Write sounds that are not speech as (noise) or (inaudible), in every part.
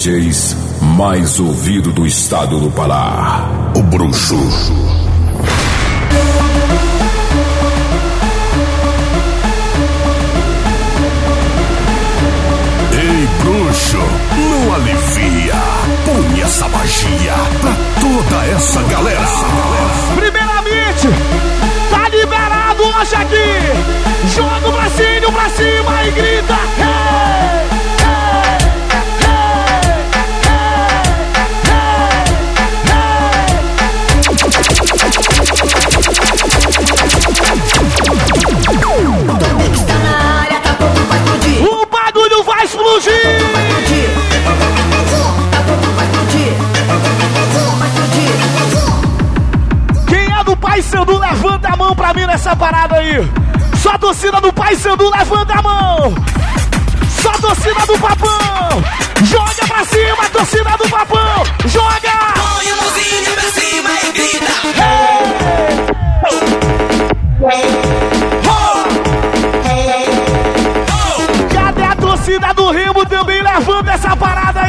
DJs mais ouvido do estado do Pará. O Bruxo. Ei, bruxo, não alivia. Põe essa magia pra toda essa galera. Primeiramente, tá liberado hoje aqui. Joga o bracinho pra cima e grita. Hey! Levanta a mão pra mim nessa parada aí. Só a torcida do Pai Sandu, levanta a mão. Só a torcida do Papão. Joga pra cima, torcida do Papão. Joga! Põe a mãozinha pra cima e grita. Cadê a torcida do Remo também levanta essa parada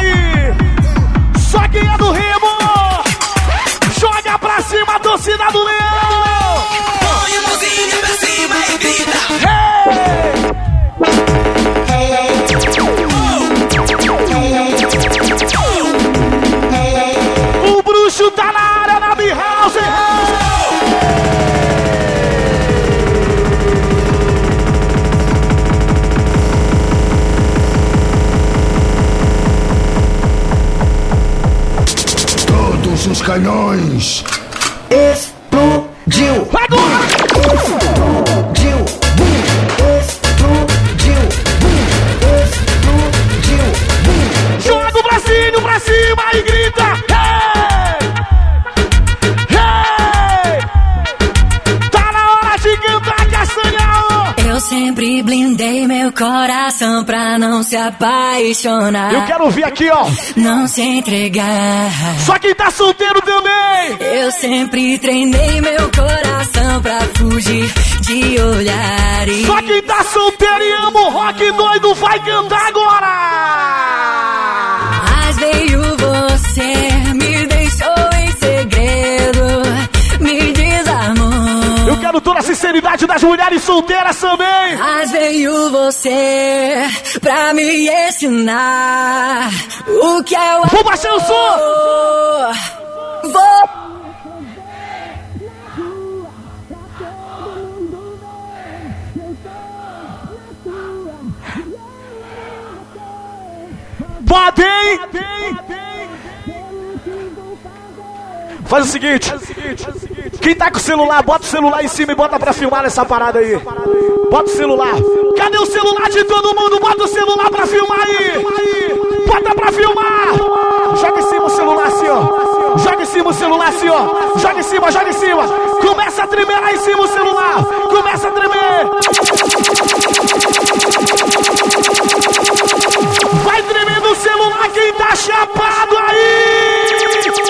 apaixonar. Eu quero ouvir aqui, ó. Não se entregar. Só quem tá solteiro também! Eu sempre treinei meu coração pra fugir de olhares. Só quem tá solteiro e ama o rock doido vai cantar agora! Mas veio você, me deixou em segredo, me desarmou. Eu quero toda a sinceridade das mulheres solteiras também! Mas veio você pra me ensinar o que é o Vou baixar o som! Vou Podem! Faz o seguinte, quem tá com o celular, bota o celular em cima e bota pra filmar essa parada aí. Bota o celular. Cadê o celular de todo mundo? Bota o celular pra filmar aí. Bota pra filmar. Joga em cima o celular assim, ó. Joga em cima o celular assim, ó. Joga em cima, joga em cima. Começa a tremer lá em cima o celular. Começa a tremer. Vai tremendo o celular quem tá chapado aí!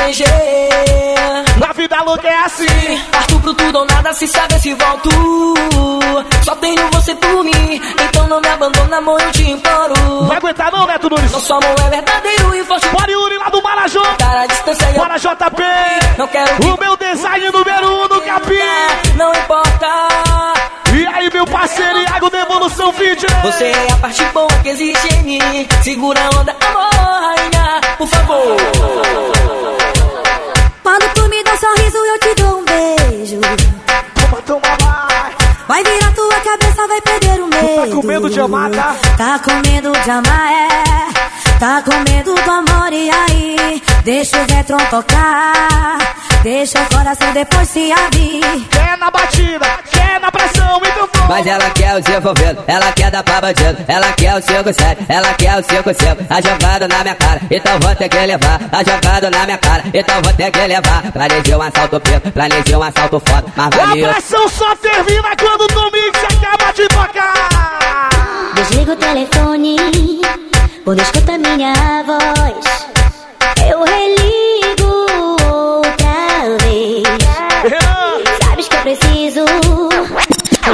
Proteger. Na vida louca é assim! Parto pro tudo ou nada, se sabe se volto. Só tenho você por mim, então não me abandona, amor, eu te imploro. Vai aguentar não, Neto Nunes? Nosso amor é verdadeiro e forte. Bora Yuri lá do Marajó! Cara, distância é Bora JP! Não quero O meu design número um no capim! Não importa. E aí, meu parceiro Iago Devolução Vídeo! Você é a parte boa que existe em mim. Segura a onda, amor, rainha, por favor. Com medo de amar, tá? Tá com medo de amar, é. Tá com medo do amor, e aí? Deixa o Zetron tocar. Deixa o coração depois se abrir. Quer na batida, quer na pressão, então vou. Mas ela quer o desenvolvendo, ela quer dar pra bandido, ela quer o 5-7, ela quer o 5-5, a jogada na minha cara, então vou ter que levar, a jogada na minha cara, então vou ter que levar. Planejei um assalto preto, planejei um assalto foda, mas A pressão só termina quando o Tom Mix acaba de tocar. Desliga o telefone quando escuta minha voz. Eu religo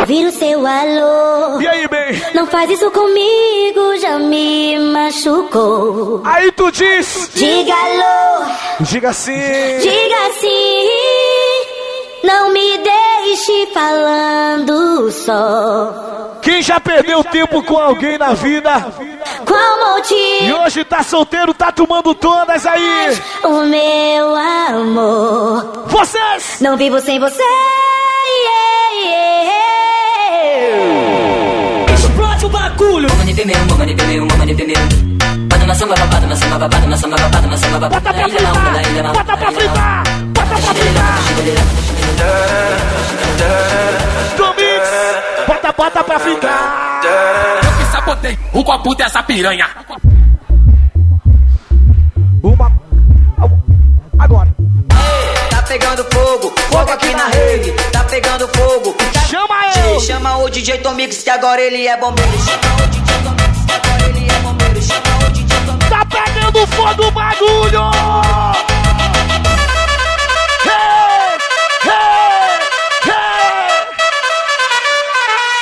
ouvir o seu alô. e aí, bem? Não faz isso comigo, já me machucou. Aí tu diz, Diga alô, diga assim. diga sim. Não me deixe falando só. Quem já perdeu tempo com alguém na vida Qual e motivo? hoje tá solteiro, tá tomando todas aí? O meu amor. Vocês! Não vivo sem você. Explode o bagulho! Vamos de meu, vamos de meu, vamos de meu. Bota na samba, bota na samba, bota na samba, bota na samba, Bota pra fritar! Bota pra fritar! Bota pra fritar! Tom Mix! Bota, bota pra fritar! Eu que sabotei o copo dessa piranha. Uma. Agora! Tá pegando fogo, fogo aqui DJ Tomix que agora ele é bombeiro. Chama o DJ Tomix que agora ele é bombeiro. Chama o DJ Tomix. Tá pegando fogo o bagulho! Hey, hey, hey.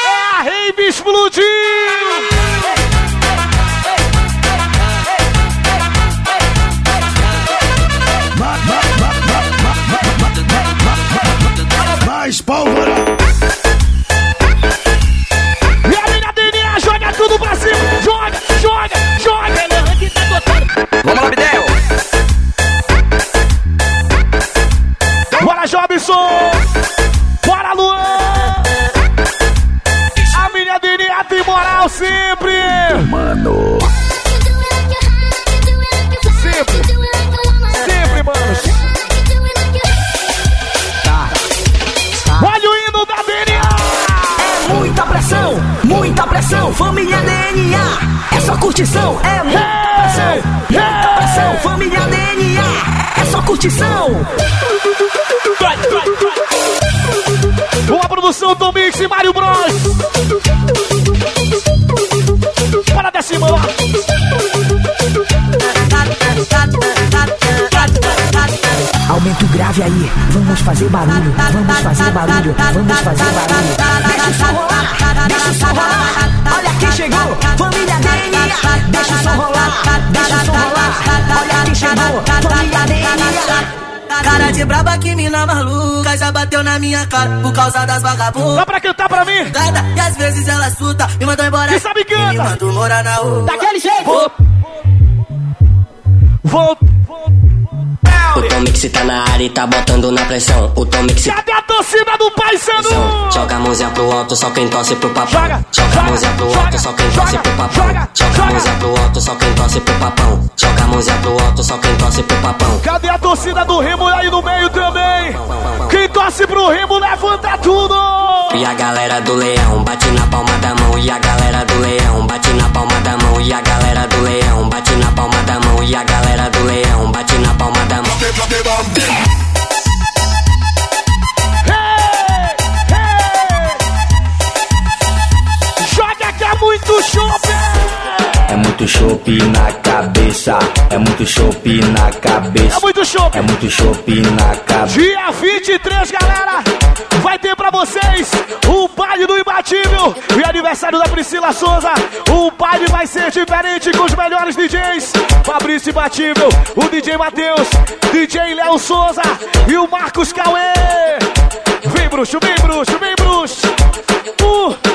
É a rave explodiu! Curtição. Uma produção Tom Mix e Mário Bros! Bora da cima lá! Aumenta o grave aí, vamos fazer barulho, vamos fazer barulho, vamos fazer barulho. Deixa o som rolar, deixa o som rolar. Olha quem chegou, família DNA. Deixa o som rolar, deixa o som rolar. Olha quem chegou, família DNA. Cara de braba que mina maluca já bateu na minha cara por causa das vagabundas. Dá pra cantar pra mim? E às vezes ela suta, me mandou embora. Quem sabe canta? Me mandou morar na rua. Daquele jeito. Vou. Vou. O Tomix tá na área e tá botando na pressão. O Tomix Cadê a torcida do Pai Sandu? joga a mãozinha pro alto, só quem torce pro papão. Joga, Joga a mãozinha pro alto, só quem torce pro papão. joga, a mãozinha pro alto, só quem torce pro papão. Joga a mãozinha pro alto, só quem torce pro papão. Cadê a torcida do Remo aí no meio também? Quem torce pro Remo levanta tudo! E a galera do leão bate na palma da mão. E a galera do leão bate na palma da mão. E a galera do leão bate muito chope! É muito chope na cabeça, é muito chope na cabeça, É muito chope! é muito chope na cabeça. Dia 23, galera, vai ter pra vocês o baile do Imbatível e aniversário da Priscila Souza. O baile vai ser diferente com os melhores DJs: Fabrício Imbatível, o DJ Matheus, DJ Léo Souza e o Marcos Cauê. Vem, bruxo, vem, bruxo, vem, bruxo. Um,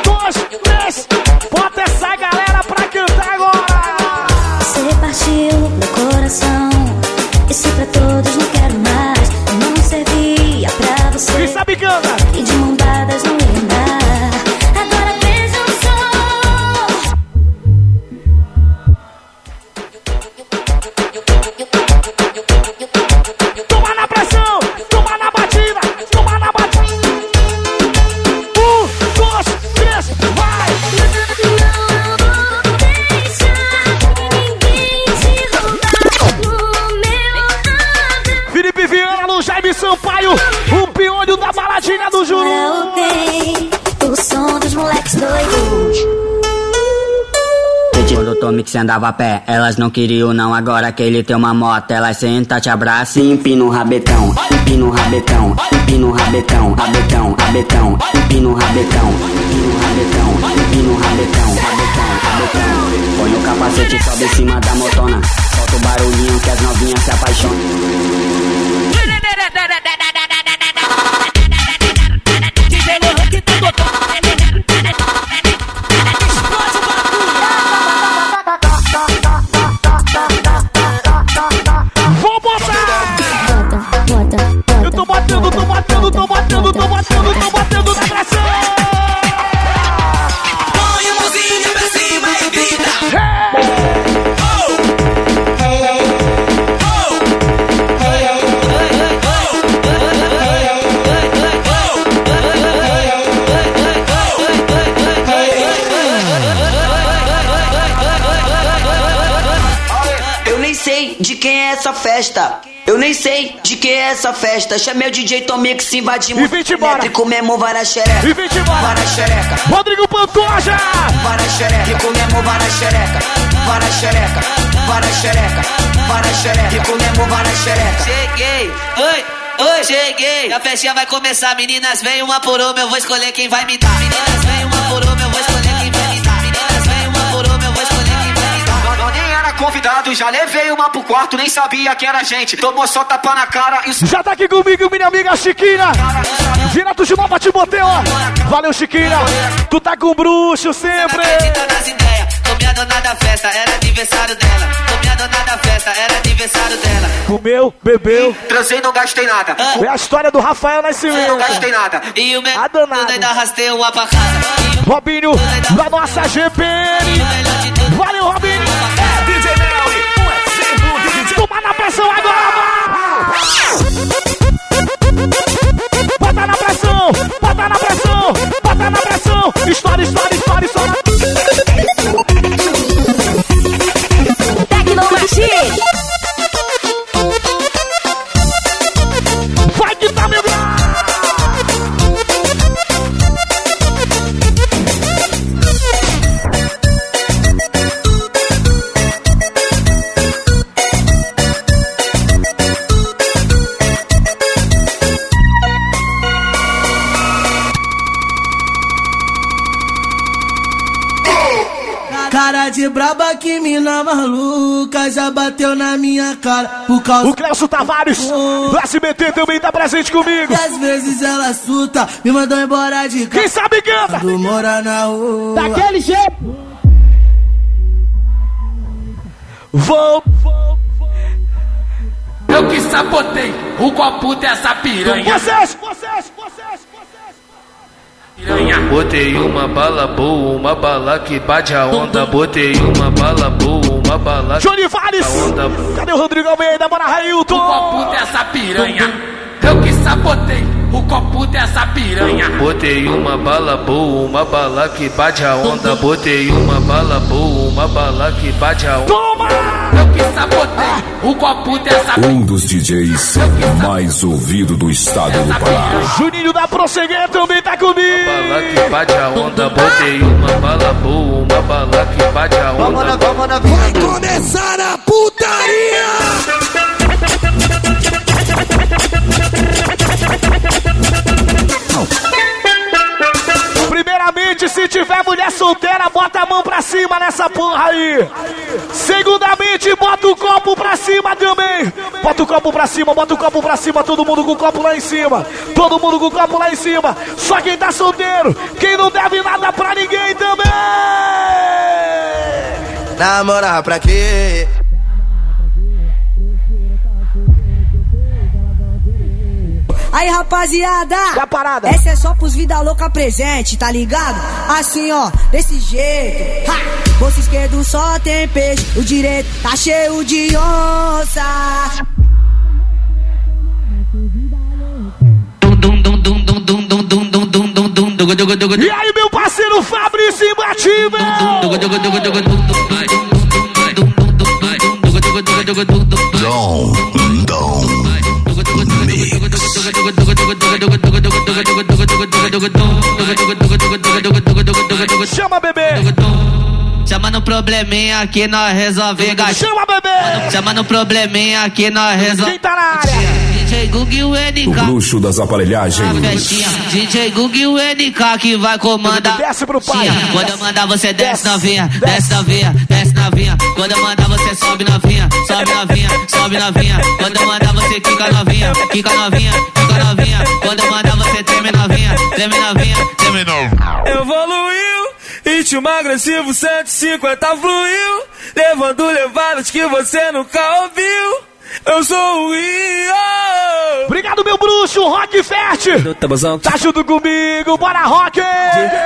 Quando o Tomix andava a pé, elas não queriam não. Agora que ele tem uma moto, elas senta, te abraça e empina o rabetão. Empina o rabetão, empina o rabetão, rabetão, rabetão, empina o rabetão, empina o rabetão, empina o rabetão, rabetão, rabetão. Põe o capacete e sobe em cima da motona. Solta o barulhinho que as novinhas se apaixonam. DJ Lohan que tá tocando. Essa festa. Eu nem sei de quem é essa festa. Chamei o DJ Tomix, invadimos E vem te embora. e comemos vara xereca. E vem te embora. Vara xereca. Rodrigo Pantoja! Vara xereca. E comemos vara xereca. Vara xereca. Vara xereca. Vara xereca. E comemos vara xereca. Cheguei, oi, oi, cheguei. A festinha vai começar, meninas, vem uma por uma, eu vou escolher quem vai me dar. Meninas, vem uma por uma, eu vou escolher convidado, já levei uma pro quarto, nem sabia que era gente. Tomou só tapa na cara e Já tá aqui comigo, minha amiga Chiquinha! Direto de Nova Timoteu! Valeu, Chiquinha! Tu tá com bruxo sempre! Acredita nas ideias, comi a dona da festa, era aniversário dela. Dona da festa, era aniversário dela. Comeu, bebeu. transei não gastei nada. É a história do Rafael Não Nascimento. gastei nada. E o melhor ainda arrastei uma pra casa. Robinho, da nossa GPN. Valeu, Robinho! Toma na pressão agora! Bota na pressão! Bota na pressão! Bota na pressão! História, história, história, história! De braba que mina maluca já bateu na minha cara por causa O Cleuso Tavares, do SBT também tá presente comigo. que às vezes ela suta, me mandou embora de casa. Quem sabe canta! Quando mora na rua. Daquele jeito! Vou, Eu que sabotei o copo dessa piranha. vocês, vocês. Botei uma bala boa, uma bala que bate a onda. Botei uma bala boa, uma bala Johnny Valles! Cadê o Rodrigo Almeida? Bora, Railton! copo dessa piranha. Eu que sabotei o copo dessa piranha. Botei uma bala boa, uma bala que bate a onda. Botei uma bala boa, uma bala que bate a onda. Toma! Eu que sabotei o copo dessa Um dos DJs mais ouvido do estado do Pará. Juninho da Prosseguir também tá comigo! bala que bate a onda. Botei uma bala boa, uma bala que bate a onda. Vai começar a putaria! Porra aí. Segundamente, bota o copo pra cima também. Bota o copo pra cima, bota o copo pra cima, todo mundo com o copo lá em cima. Todo mundo com o copo lá em cima. Só quem tá solteiro, quem não deve nada pra ninguém também. Namorar pra quê? Aí, rapaziada. Da parada. Essa é só pros vida louca presente, tá ligado? Assim, ó, desse jeito. Ha! Bolso esquerdo só tem peixe, o direito tá cheio de onça. E aí, meu parceiro Fabrício imbatível. Mix. Chama, bebê! Chama no probleminha que nós resolve gastar. Chama, bebê! Chama no probleminha que nós resolve. Quem tá na área? DJ Gug e o O NK. bruxo das aparelhagens. A festinha. DJ Gug e o NK que vai comandar. Desce pro pai. Quando eu mandar você desce novinha, desce novinha, desce novinha. Quando eu mandar você sobe novinha, sobe novinha, sobe novinha. Quando eu mandar você quica novinha, quica novinha, quica novinha. Quando eu mandar você treme novinha, treme novinha, treme novinha. Evoluiu, ritmo agressivo 150 fluiu, levando levadas que você nunca ouviu. Eu sou o Rio. Obrigado, meu bruxo, Rock Fert! Do tabuzão Tá junto comigo, bora Rock!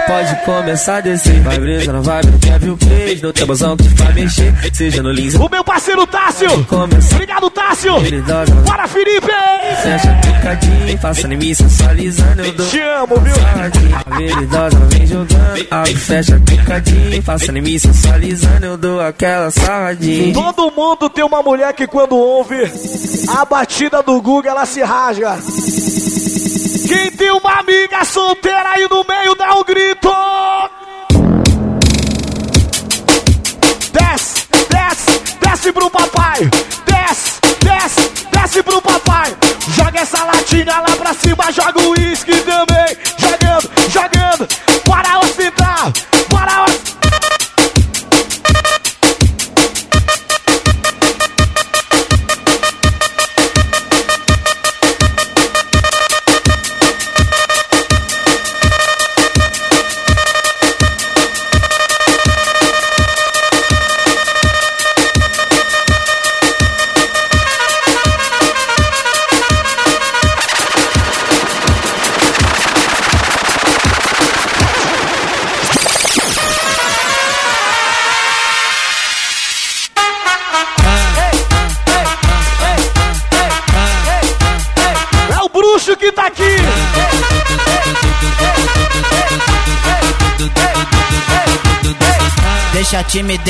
Pode começar a descer, vai brisa na vibe, não quer ver o peixe. Tabuzão que vai mexer, seja no lins. O meu parceiro Tássio! Obrigado, Tássio! Bora, Felipe! Fecha picadinho, faça em mim sensualizando. Eu dou Te amo, viu? A veridosa ela vem jogando. Abre, fecha picadinho, faça em mim sensualizando. Eu dou aquela sarradinha. Todo mundo tem uma mulher que quando ouve a batida do Guga, ela se rasga. Quem tem uma amiga solteira aí no meio, dá um grito! Desce, desce, desce pro papai! Desce, desce, desce pro papai! Joga essa latinha lá pra cima, joga o uísque também! Jogando, jogando!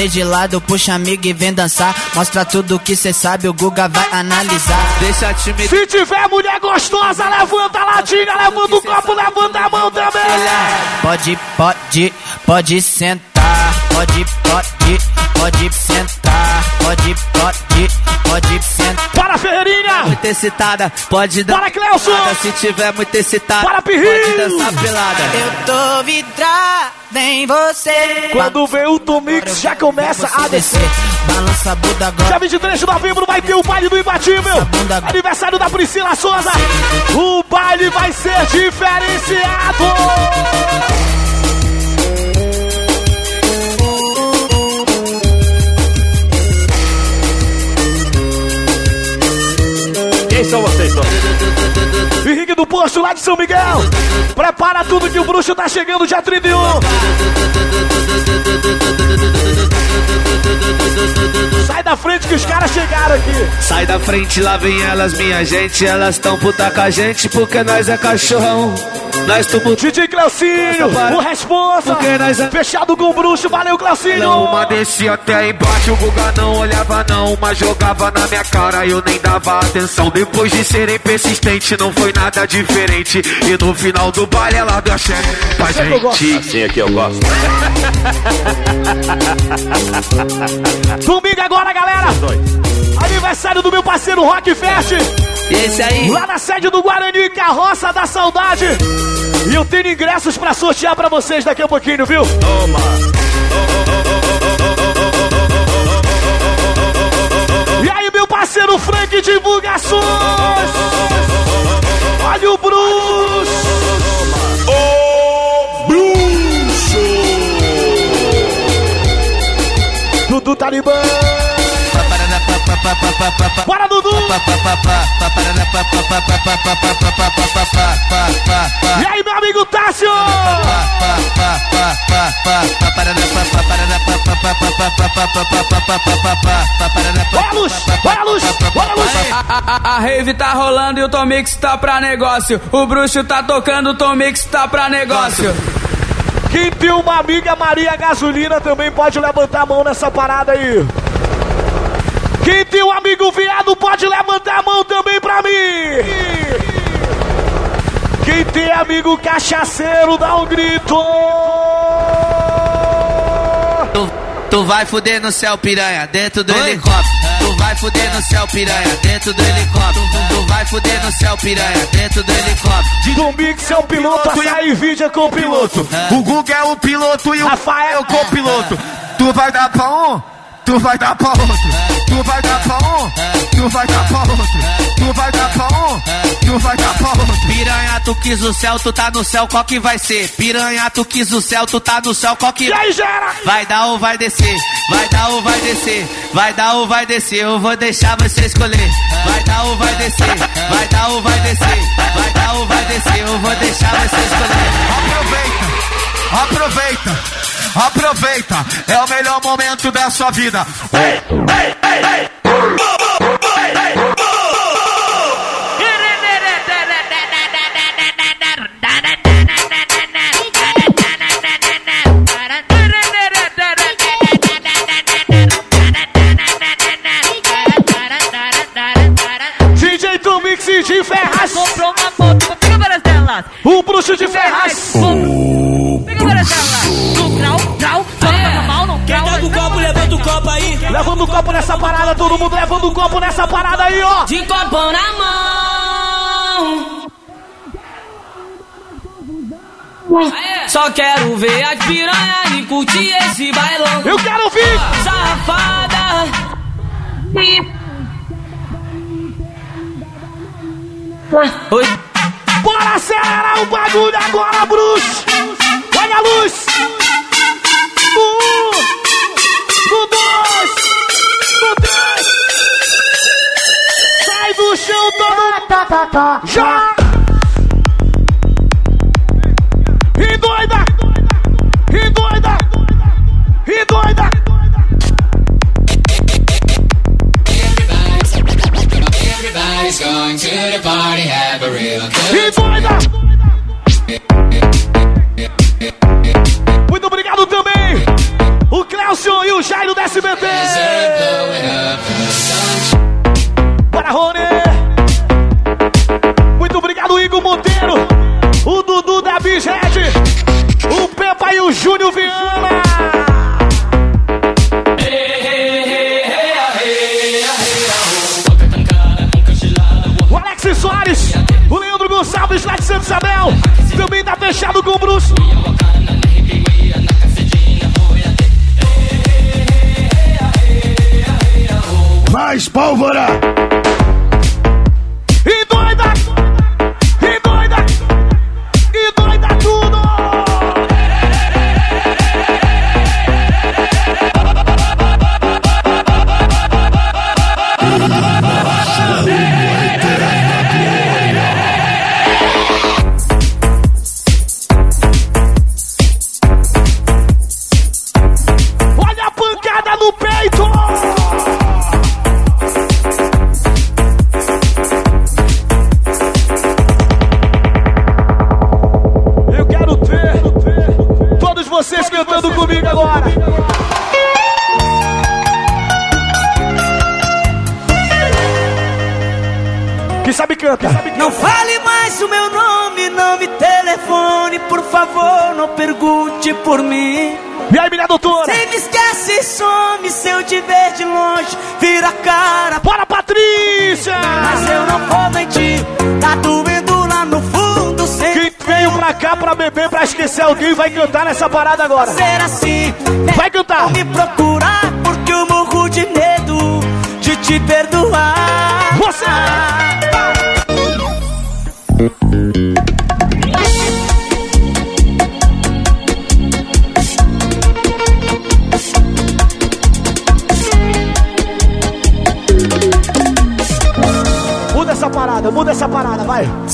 Timidez de lado, puxa amigo e vem dançar. Mostra tudo que cê sabe, o Guga vai analisar. Deixa a timidez. Se tiver mulher gostosa, levanta a latinha, levanta o copo, levanta a mão também! Pode, pode, pode sentar. Pode, pode, pode sentar. Pode, pode, pode sentar. Bora, Ferreirinha! Muito excitada, pode dar. Bora, Cleuson! Se tiver muito excitada, Bora, Pirrinho! pode dançar pelada. Eu tô vidrada em você. Quando vem o Tomix, já começa a descer. Balança a bunda agora. Dia 23 de novembro vai ter o baile do Imbatível. Aniversário da Priscila Souza. O baile vai ser diferenciado. São vocês, Tom? Henrique do Posto lá de São Miguel. Prepara tudo que o bruxo tá chegando dia 31. Sai da frente que os caras chegaram aqui. Sai da frente, lá vem elas, minha gente. Elas tão puta com a gente porque nós é cachorrão. Nós tudo. DJ Cleucinho, o responsa. Porque nós é- Fechado com o bruxo, valeu Cleucinho. Não, uma descia até embaixo, o Guga não olhava não, mas jogava na minha cara, eu nem dava atenção. Depois de serem persistente, não foi nada diferente. E no final do baile ela deu a chefe pra gente. Assim aqui eu gosto. (laughs) Domingo agora, galera. Aniversário do meu parceiro Rock Fest. Esse aí. Lá na sede do Guarani, Carroça da Saudade. E eu tenho ingressos pra sortear pra vocês daqui a pouquinho, viu? Toma. E aí, meu parceiro Frank Divulgações. Talibã. Bora, Dudu! E aí, meu amigo Tássio? Luz! Bora, luz! Bora, luz! A, a, a rave tá rolando e o Tomix tá pra negócio. O bruxo tá tocando, o Tomix tá pra negócio. Quem tem uma amiga Maria Gasolina também pode levantar a mão nessa parada aí. Quem tem um amigo viado pode levantar a mão também pra mim. Quem tem amigo cachaceiro, dá um grito. Tu, tu vai fuder no céu, piranha, dentro do helicóptero. Tu vai fuder no céu, piranha, dentro do helicóptero. Tu vai fuder no céu, piranha, dentro do helicóptero. Do Mix é o piloto e a Nvidia com o piloto. O Google é o piloto e o Rafael é o copiloto. Tu vai dar pra um, tu vai dar pra outro. Tu vai dar pra um, tu vai dar pra outro. Tu vai dar pra um, vai dar pra outro. Piranha, tu quis o céu, tu tá no céu, qual que vai ser? Piranha, tu quis o céu, tu tá no céu, qual que E aí, gera? Vai dar ou vai descer? Vai dar ou vai descer? Vai dar ou vai descer? Eu vou deixar você escolher. Vai dar ou vai descer? Vai dar ou vai descer? Vai dar ou vai descer? Eu vou deixar você escolher. Aproveita, aproveita, aproveita. É o melhor momento da sua vida. DJ O bruxo de Ferraz. Grau, grau, toma mal, não. Quem tá com o copo, levanta o copo aí. Levando o copo nessa parada, todo mundo levando o copo nessa parada aí, ó. De copão na mão. Só quero ver as piranhas e curtir esse bailão. Eu quero ouvir. Safada. Oi. Acelerar o bagulho agora, bruxo. Olha a luz. No um, no dois, no três. Sai do chão todo. Já. Going to the party, have a real good. Muito obrigado também. O Clécio e o Jairo do SBT.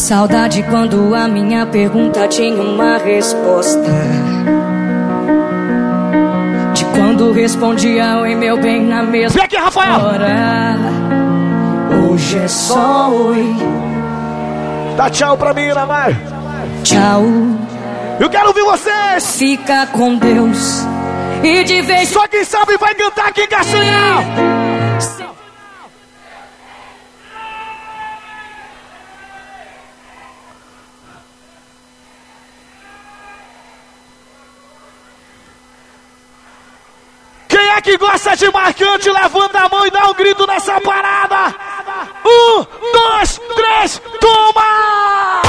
Saudade quando a minha pergunta tinha uma resposta. De quando respondia oi meu bem na mesma Vem aqui, Rafael. hora. Hoje é só oi, Dá tchau pra mim, vai. tchau. Eu quero ouvir vocês. Fica com Deus. E de vez Só quem sabe vai cantar aqui, Castanhal. Galera que gosta de marcante, levanta a mão e dá um grito nessa parada. Um, dois, três, toma!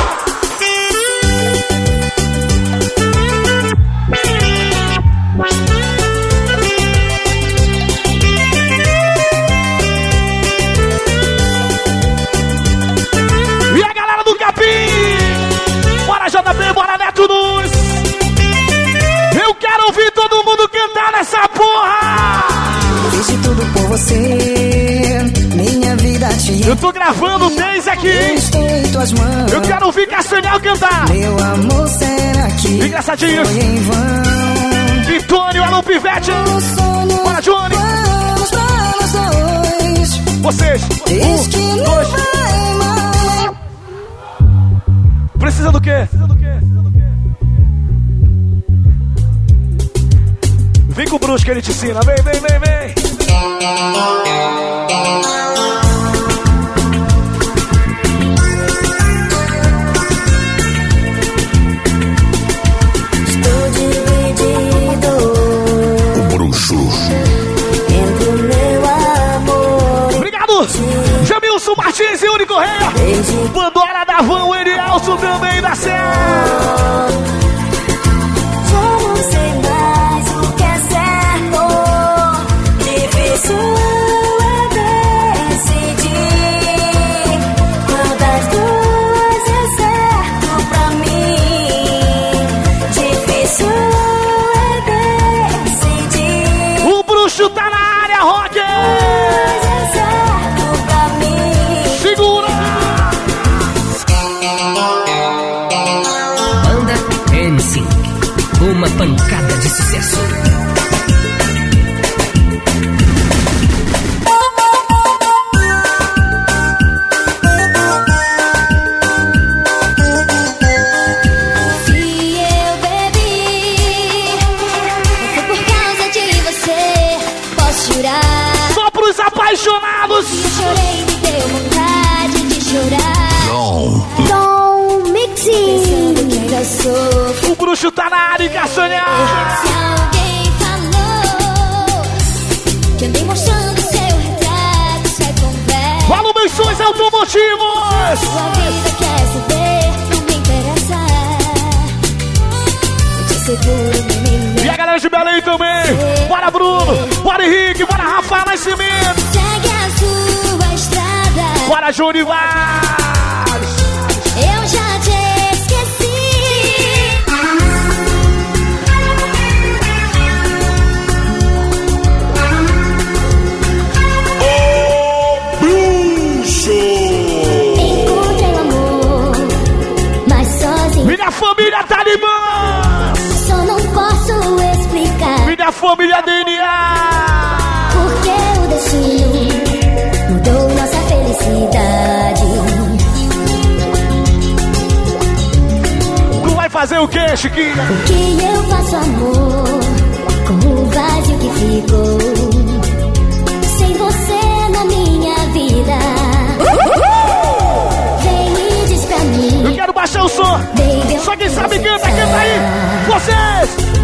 Você, minha vida te Eu tô gravando desde aqui, hein? Eu quero ouvir Castanhal cantar! Meu amor, será que Engraçadinho! foi em vão? E Tônio, alô Pivete! Bora, Johnny! Vamos pra nós dois. Vocês! Diz que Um, não dois. vai mal. Precisa do quê? Vem com o bruxo que ele te ensina. Vem, vem, vem, vem. Thank you. Bruxo tá na área, mim. Segura! Banda NSYNC. Uma pancada de sucesso. Sua vida quer saber, não me interessa. Te seguro. E a galera de Belém também! Bora, Bruno! Bora, Henrique! Bora, Rafa Nascimento! Segue a sua estrada. Bora, Júnior Vaz! Chiquinha? O que eu faço, amor, com o vazio que ficou? Sem você na minha vida. Vem e diz pra mim. Eu quero baixar o som! Baby, Só quem sabe canta, canta aí! Vocês!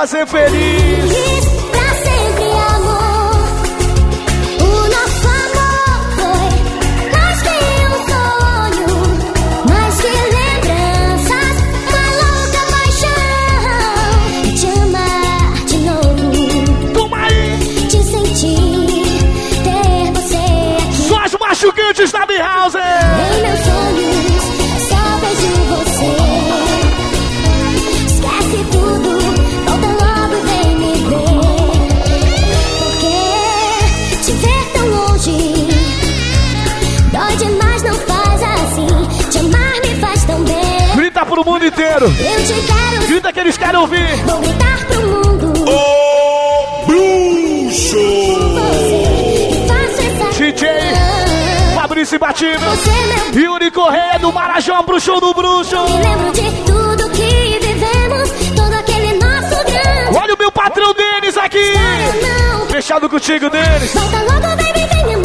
Fazer feliz! Inteiro! Eu te quero, Grita que eles querem ouvir! vou gritar pro mundo. O bruxo. Você faço essa DJ Fabrício Batida! Você meu Yuri Correia do Marajó pro show do bruxo! Me lembro de tudo que vivemos, todo aquele nosso grande Olha o meu patrão Denis aqui! fechado contigo, deles. Volta logo, baby, vem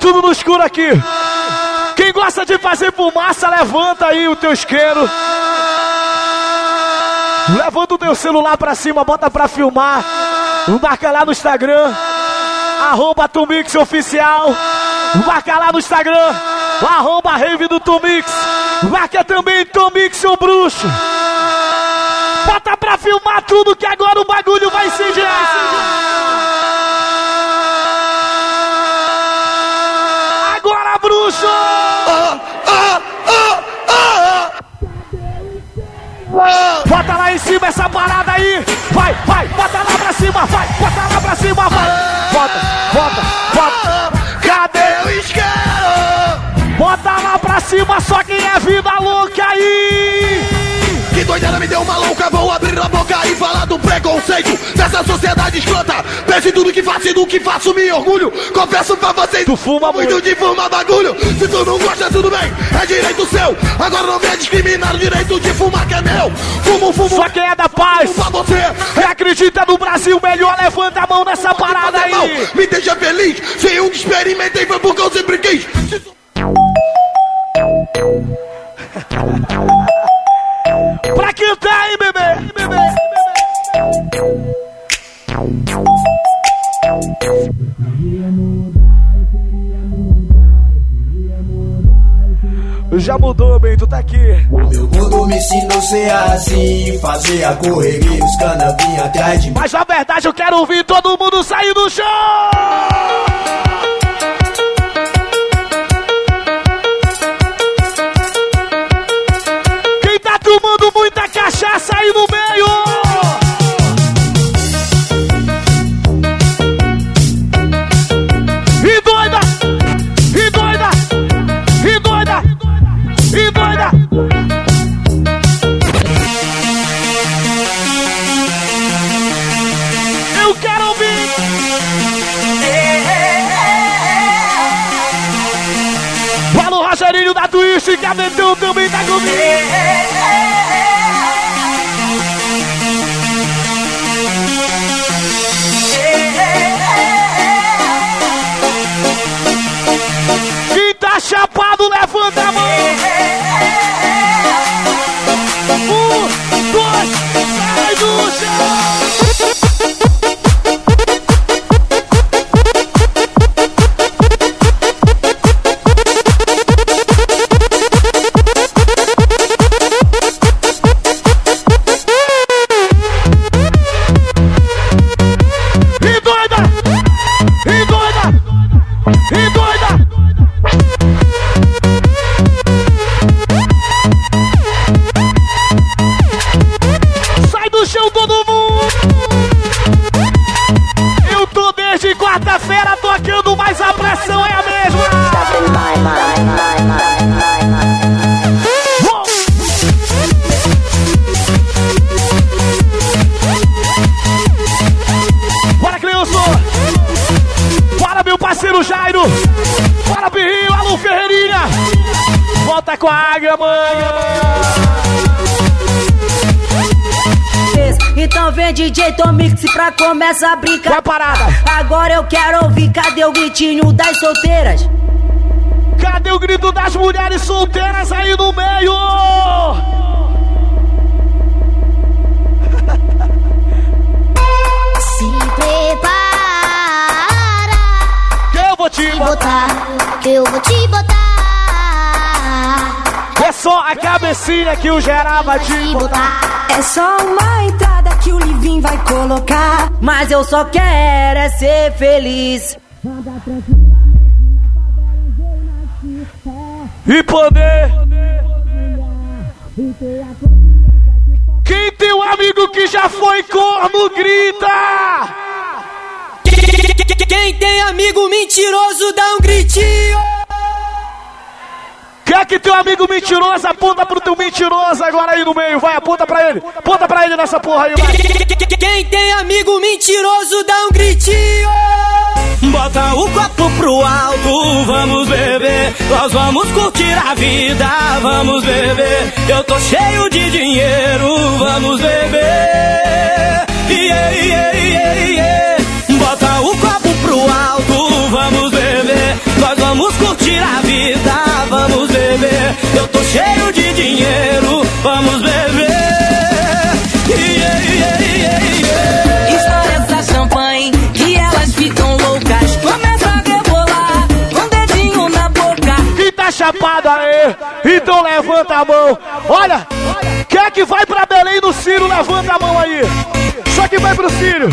tudo no escuro aqui. Quem gosta de fazer fumaça, levanta aí o teu isqueiro. Levanta o teu celular pra cima, bota pra filmar. Marca lá no Instagram. Arroba Tumix Oficial. Marca lá no Instagram. Arroba Rave do Tumix. Marca também Tumix o Bruxo. Bota pra filmar tudo que agora o bagulho vai incendiar. Vai, vai, bota lá pra cima, vai, bota lá pra cima, vai! Bota, bota, bota! Cadê o isqueiro? Bota lá pra cima, só quem é vida louca aí! Que doideira me deu uma louca, vou abrir a boca e falar do preconceito dessa sociedade escrota. Pense tudo que faço e do que faço me orgulho. Confesso pra vocês, tu fuma muito de fumar bagulho. Se tu não gosta, tudo bem, é direito seu. Agora não venha discriminar o direito de fumar que é meu. Fumo, fumo. Só quem é da paz pra você. e acredita no Brasil melhor, levanta a mão nessa parada aí! Não, me deixa feliz. Se eu experimentei foi porque eu sempre quis. (laughs) Pra cantar, hein, bebê? bebê? Já mudou, bem, tu tá aqui. Meu mundo me ensinou a ser assim, fazer a correria, os cana vinha atrás de mim. Mas na verdade eu quero ouvir todo mundo sair do chão! Sai pra começar só a cabecinha que o geral vai te botar. É só uma entrada que o Livin vai colocar. Mas eu só quero é ser feliz. E poder. Quem tem um amigo que já foi corno, grita! Quem tem amigo mentiroso dá um gritinho. Quer que teu amigo mentiroso aponta pro teu mentiroso agora aí no meio, vai, aponta pra ele, aponta pra ele nessa porra aí, vai. Quem tem amigo mentiroso dá um gritinho. Bota o copo pro alto, vamos beber. Nós vamos curtir a vida, vamos beber. Eu tô cheio de dinheiro, vamos beber. Yeah, yeah, yeah, yeah. Bota o copo pro alto, vamos beber. Nós vamos curtir a vida, vamos beber. Eu tô cheio de dinheiro, vamos beber. Yeah, yeah, yeah, yeah. Estoura essa champanhe e elas ficam loucas. Começa a rebolar com o dedinho na boca. Quem tá chapado aí? Então levanta a mão. Olha, quer que vai pra Belém no Ciro? Levanta a mão aí. Só que vai pro Círio,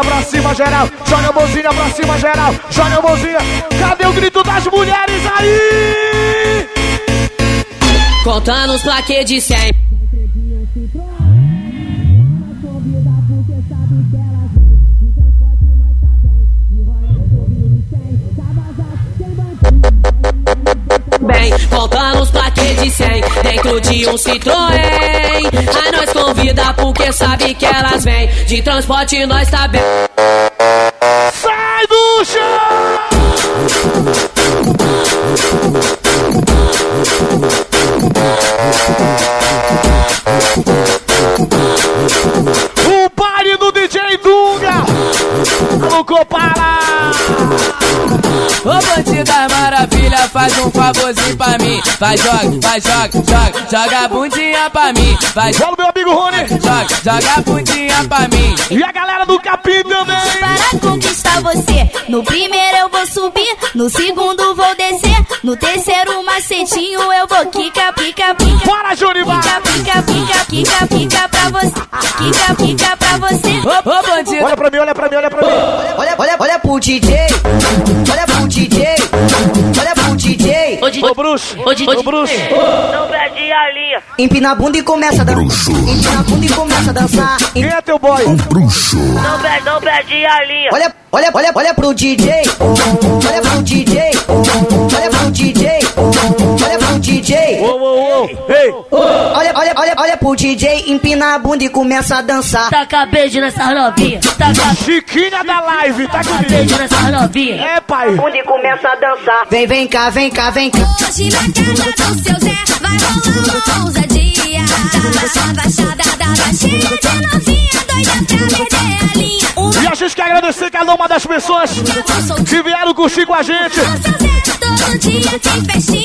mãozinha pra cima, geral. Joga a mãozinha pra cima, geral. Joga a. Cadê o grito das mulheres aí? Contando os plaquês de 100. Bem, contando os plaquês de 100 dentro de um Citroën. A nós convida porque sabe que elas vêm. De transporte nós tá bem. Faz um favorzinho pra mim. Vai, joga, vai, joga, joga, joga a bundinha pra mim. Vai, Fala, meu amigo Rony. Joga, joga a bundinha pra mim. E a galera do Capim também. Para conquistar você. No primeiro eu vou subir, no segundo vou descer, no terceiro macetinho eu vou quica, pica, pica. Bora, Junivar! Pica, pica, pica, pica, pica pra você. Quica, pica pra você. Ô, ô bandido. Olha pra mim, olha pra mim, olha pra mim. Olha, olha, olha pro DJ. Olha pro DJ. Olha pro DJ. Ô, bruxo, ô, bruxo. Não perdi a linha. Empina a bunda e começa a dançar. Empina a bunda e começa a dançar. Quem é teu boy? Bruxo. Não, per- não perdi a linha. Olha, olha, olha, olha pro DJ. Olha pro DJ. Olha pro DJ. Olha pro DJ. Ô, ô, ô. Olha, olha, olha, pro DJ, empina a bunda e começa a dançar. Taca beijo nessa novinha. Taca Chiquinha da live, tá comigo. beijo nessa novinha. É, pai. Bunda e começa a dançar. Vem, vem cá, vem cá, vem cá. Hoje na casa do seu Zé vai rolar uma ousadia. Da baixada, baixada, da baixinha de novinha, doida pra perder a linha. E a gente quer agradecer cada uma das pessoas que vieram curtir com a gente.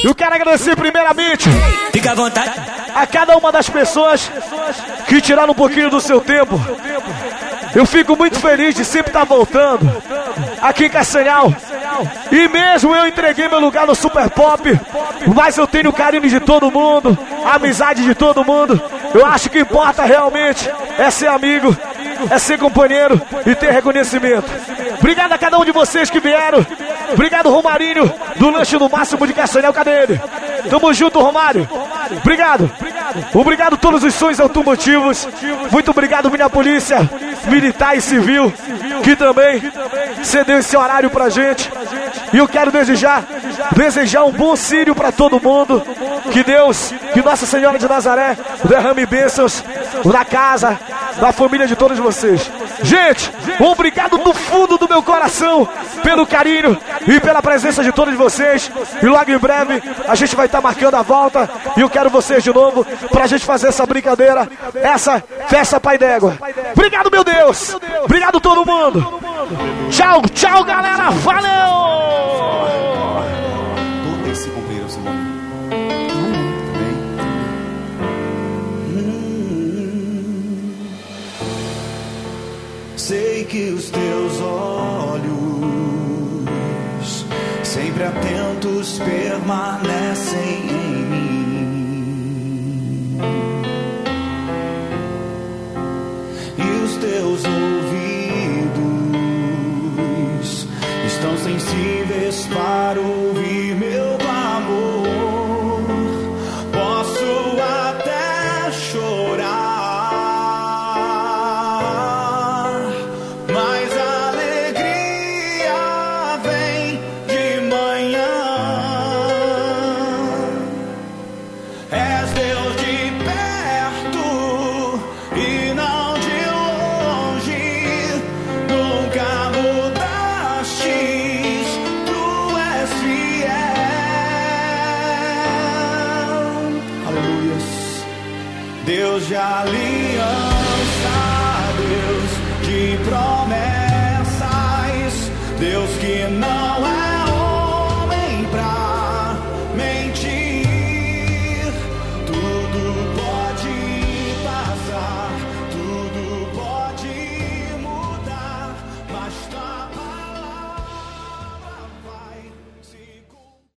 Eu quero agradecer primeiramente Fica à vontade. a cada uma das pessoas que tiraram um pouquinho do seu tempo. Eu fico muito feliz de sempre estar voltando aqui em Castanhal. E mesmo eu entreguei meu lugar no Super Pop, mas eu tenho o carinho de todo mundo, a amizade de todo mundo. Eu acho que importa realmente é ser amigo, é ser companheiro e ter reconhecimento. Obrigado a cada um de vocês que vieram. Obrigado, Romarinho, do Lanche do Máximo de Castanhal. Cadê ele? Tamo junto, Romário. Obrigado. Obrigado a todos os sonhos automotivos. Muito obrigado, minha polícia militar e civil, que também cedeu esse horário pra gente. E eu quero desejar, desejar um bom sírio pra todo mundo. Que Deus, que Nossa Senhora de Nazaré derrame bênçãos na casa, na família de todos vocês. Gente, obrigado do fundo do meu coração pelo carinho e pela presença de todos vocês. E logo em breve a gente vai estar marcando a volta. E eu quero vocês de novo pra gente fazer essa brincadeira, essa festa Pai d'Égua. Obrigado, meu Deus. Obrigado todo mundo. Tchau, tchau, galera. Valeu! Sei que os teus olhos, sempre atentos, permanecem em mim. E os teus ouvidos estão sensíveis para ouvir meu